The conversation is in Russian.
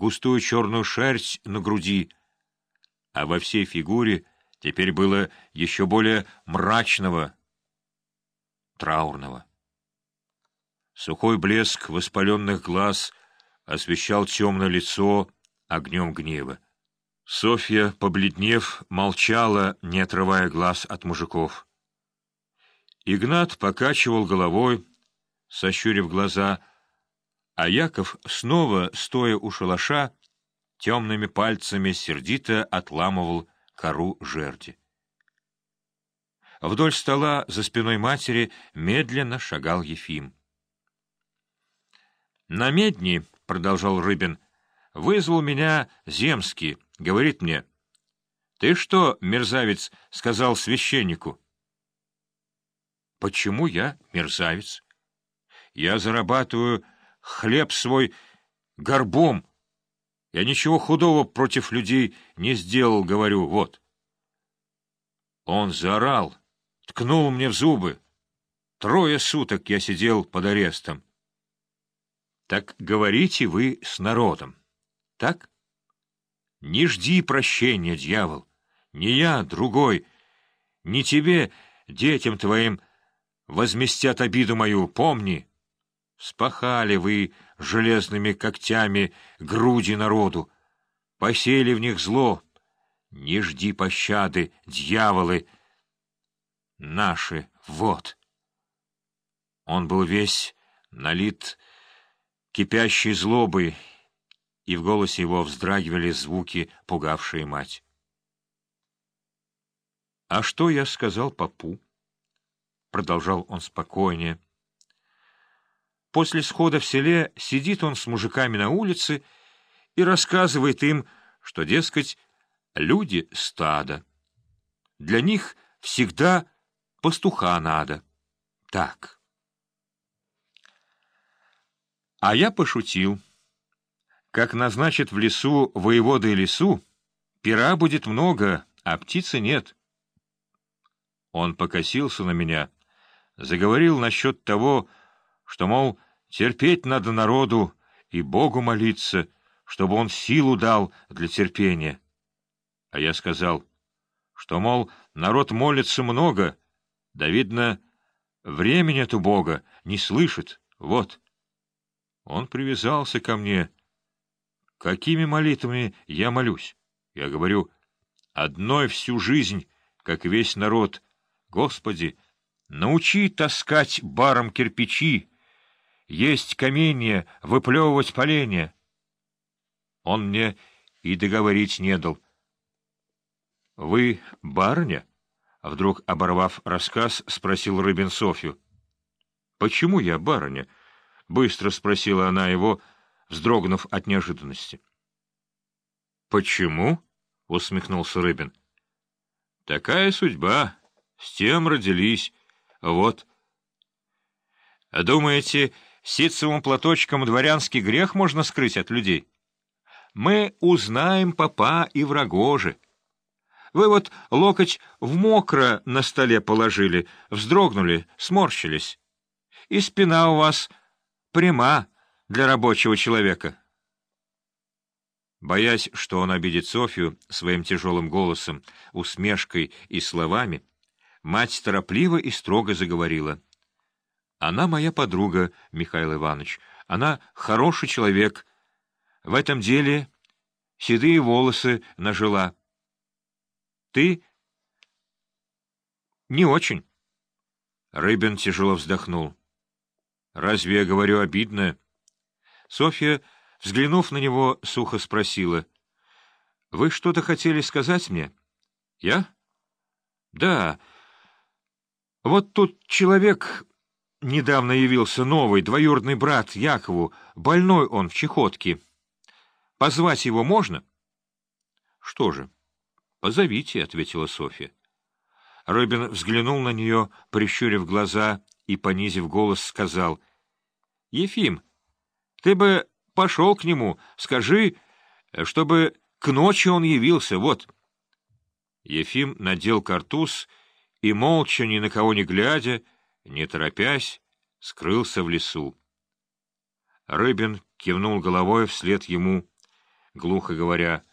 густую черную шерсть на груди, а во всей фигуре теперь было еще более мрачного, траурного. Сухой блеск воспаленных глаз освещал темное лицо огнем гнева. Софья, побледнев, молчала, не отрывая глаз от мужиков. Игнат покачивал головой, сощурив глаза, а Яков, снова стоя у шалаша, темными пальцами сердито отламывал кору жерди. Вдоль стола за спиной матери медленно шагал Ефим. «На медни», — продолжал Рыбин, — «вызвал меня Земский, говорит мне. Ты что, мерзавец, сказал священнику?» «Почему я мерзавец? Я зарабатываю хлеб свой горбом. Я ничего худого против людей не сделал, говорю, вот». Он заорал, ткнул мне в зубы. Трое суток я сидел под арестом. Так говорите вы с народом, так? Не жди прощения, дьявол. Не я, другой. Не тебе, детям твоим, возместят обиду мою, помни. Спахали вы железными когтями груди народу, посеяли в них зло. Не жди пощады, дьяволы, наши, вот. Он был весь налит кипящей злобой, и в голосе его вздрагивали звуки, пугавшие мать. «А что я сказал папу?» — продолжал он спокойнее. После схода в селе сидит он с мужиками на улице и рассказывает им, что, дескать, люди — стадо. Для них всегда пастуха надо. Так. А я пошутил. Как назначит в лесу воевода и лесу, пера будет много, а птицы нет. Он покосился на меня, заговорил насчет того, что, мол, терпеть надо народу и Богу молиться, чтобы он силу дал для терпения. А я сказал, что, мол, народ молится много, да, видно, времени у Бога не слышит, вот. Он привязался ко мне. Какими молитвами я молюсь? Я говорю, одной всю жизнь, как весь народ. Господи, научи таскать баром кирпичи, есть каменья, выплевывать поленья. Он мне и договорить не дал —— Вы барыня? — вдруг, оборвав рассказ, спросил Рыбин Софью. — Почему я барыня? — быстро спросила она его, вздрогнув от неожиданности. — Почему? — усмехнулся Рыбин. — Такая судьба. С тем родились. Вот. — Думаете, ситцевым платочком дворянский грех можно скрыть от людей? Мы узнаем папа и врагожи. Вы вот локоть в мокро на столе положили, вздрогнули, сморщились. И спина у вас пряма для рабочего человека. Боясь, что он обидит Софью своим тяжелым голосом, усмешкой и словами, мать торопливо и строго заговорила. «Она моя подруга, Михаил Иванович. Она хороший человек. В этом деле седые волосы нажила». Ты? Не очень. Рыбин тяжело вздохнул. Разве я говорю обидно? Софья, взглянув на него, сухо спросила. Вы что-то хотели сказать мне? Я? Да. Вот тут человек недавно явился новый, двоюродный брат Якову. Больной он в чехотке. Позвать его можно? Что же? — Позовите, — ответила Софья. Робин взглянул на нее, прищурив глаза и, понизив голос, сказал. — Ефим, ты бы пошел к нему, скажи, чтобы к ночи он явился, вот. Ефим надел картуз и, молча, ни на кого не глядя, не торопясь, скрылся в лесу. Рыбин кивнул головой вслед ему, глухо говоря